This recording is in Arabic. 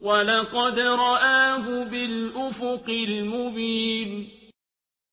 وَلَقَدْ رَآهُ بِالْأُفُقِ الْمُبِينِ